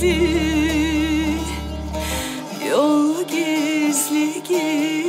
gizli Yol gizli gizli.